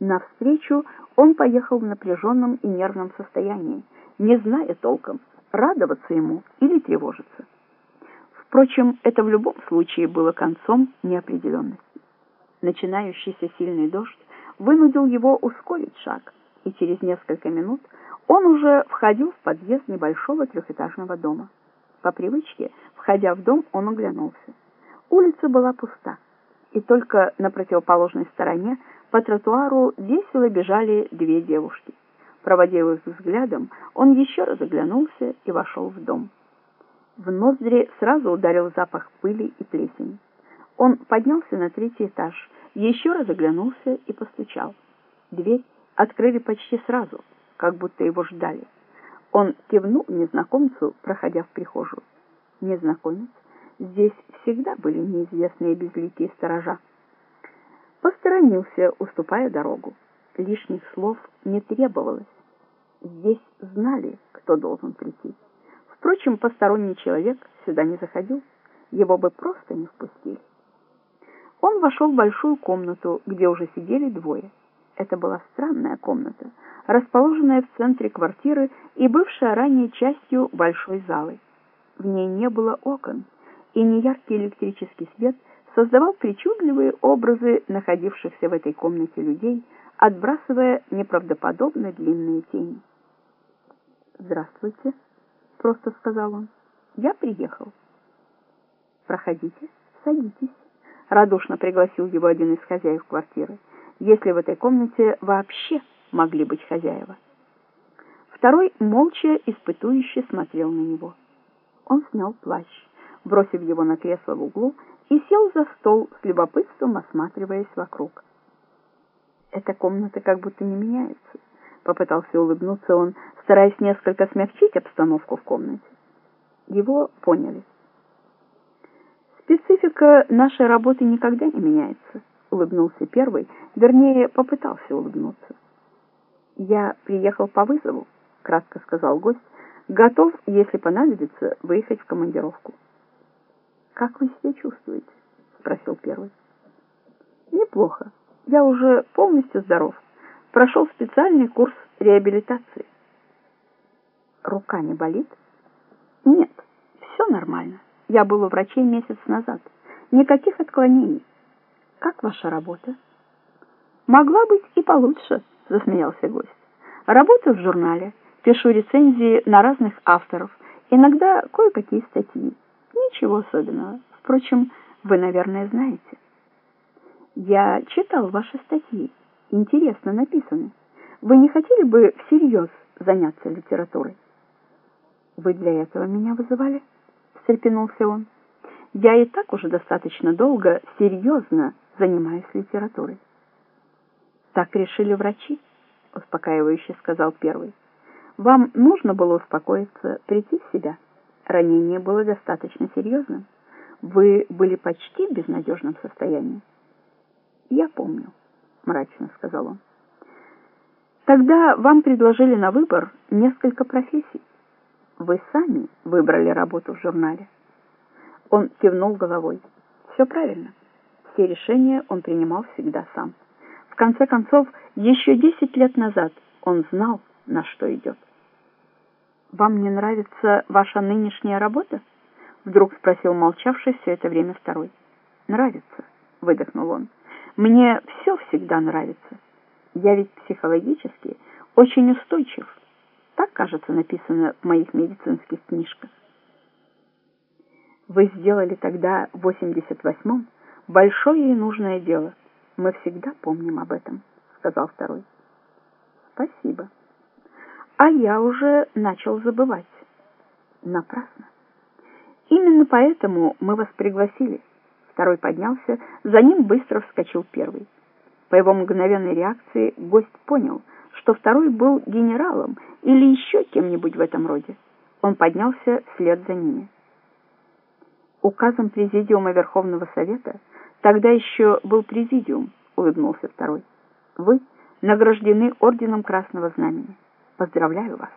Навстречу он поехал в напряженном и нервном состоянии, не зная толком, радоваться ему или тревожиться. Впрочем, это в любом случае было концом неопределенности. Начинающийся сильный дождь вынудил его ускорить шаг, и через несколько минут он уже входил в подъезд небольшого трехэтажного дома. По привычке, входя в дом, он оглянулся. Улица была пуста, и только на противоположной стороне по тротуару весело бежали две девушки. Проводив их взглядом, он еще раз оглянулся и вошел в дом. В ноздри сразу ударил запах пыли и плесени. Он поднялся на третий этаж, еще раз оглянулся и постучал. Дверь открыли почти сразу, как будто его ждали. Он кивнул незнакомцу, проходя в прихожую. Незнакомец, здесь всегда были неизвестные безликие сторожа. Посторонился, уступая дорогу. Лишних слов не требовалось. Здесь знали, кто должен прийти. Впрочем, посторонний человек сюда не заходил, его бы просто не впустили. Он вошел в большую комнату, где уже сидели двое. Это была странная комната, расположенная в центре квартиры и бывшая ранее частью большой залы. В ней не было окон, и неяркий электрический свет создавал причудливые образы находившихся в этой комнате людей, отбрасывая неправдоподобно длинные тени. «Здравствуйте», — просто сказал он. «Я приехал». «Проходите, садитесь», — радушно пригласил его один из хозяев квартиры если в этой комнате вообще могли быть хозяева. Второй молча испытующе смотрел на него. Он снял плащ, бросив его на кресло в углу, и сел за стол с любопытством, осматриваясь вокруг. «Эта комната как будто не меняется», — попытался улыбнуться он, стараясь несколько смягчить обстановку в комнате. Его поняли. «Специфика нашей работы никогда не меняется», — улыбнулся первый, вернее, попытался улыбнуться. «Я приехал по вызову», — кратко сказал гость, «готов, если понадобится, выехать в командировку». «Как вы себя чувствуете?» — спросил первый. «Неплохо. Я уже полностью здоров. Прошел специальный курс реабилитации». «Рука не болит?» «Нет, все нормально. Я был у врачей месяц назад. Никаких отклонений». Как ваша работа? Могла быть и получше, засмеялся гость. Работаю в журнале, пишу рецензии на разных авторов, иногда кое-какие статьи. Ничего особенного. Впрочем, вы, наверное, знаете. Я читал ваши статьи. Интересно написаны. Вы не хотели бы всерьез заняться литературой? Вы для этого меня вызывали? Встрепенулся он. Я и так уже достаточно долго серьезно занимаюсь литературой. Так решили врачи, успокаивающе сказал первый. Вам нужно было успокоиться, прийти в себя. Ранение было достаточно серьезным. Вы были почти в безнадежном состоянии. Я помню, мрачно сказал он. Тогда вам предложили на выбор несколько профессий. Вы сами выбрали работу в журнале. Он кивнул головой. Все правильно все решения он принимал всегда сам. В конце концов, еще десять лет назад он знал, на что идет. «Вам не нравится ваша нынешняя работа?» Вдруг спросил молчавший все это время второй. «Нравится», — выдохнул он. «Мне все всегда нравится. Я ведь психологически очень устойчив. Так, кажется, написано в моих медицинских книжках». «Вы сделали тогда в 88-м большое и нужное дело. Мы всегда помним об этом, сказал второй. Спасибо. А я уже начал забывать. Напрасно. Именно поэтому мы вас пригласили. Второй поднялся, за ним быстро вскочил первый. По его мгновенной реакции гость понял, что второй был генералом или еще кем-нибудь в этом роде. Он поднялся вслед за ними. Указом Президиума Верховного Совета Тогда еще был президиум, улыбнулся второй. Вы награждены орденом Красного Знамени. Поздравляю вас.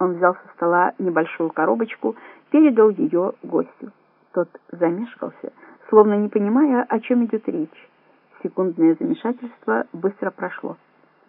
Он взял со стола небольшую коробочку, передал ее гостю. Тот замешкался, словно не понимая, о чем идет речь. Секундное замешательство быстро прошло.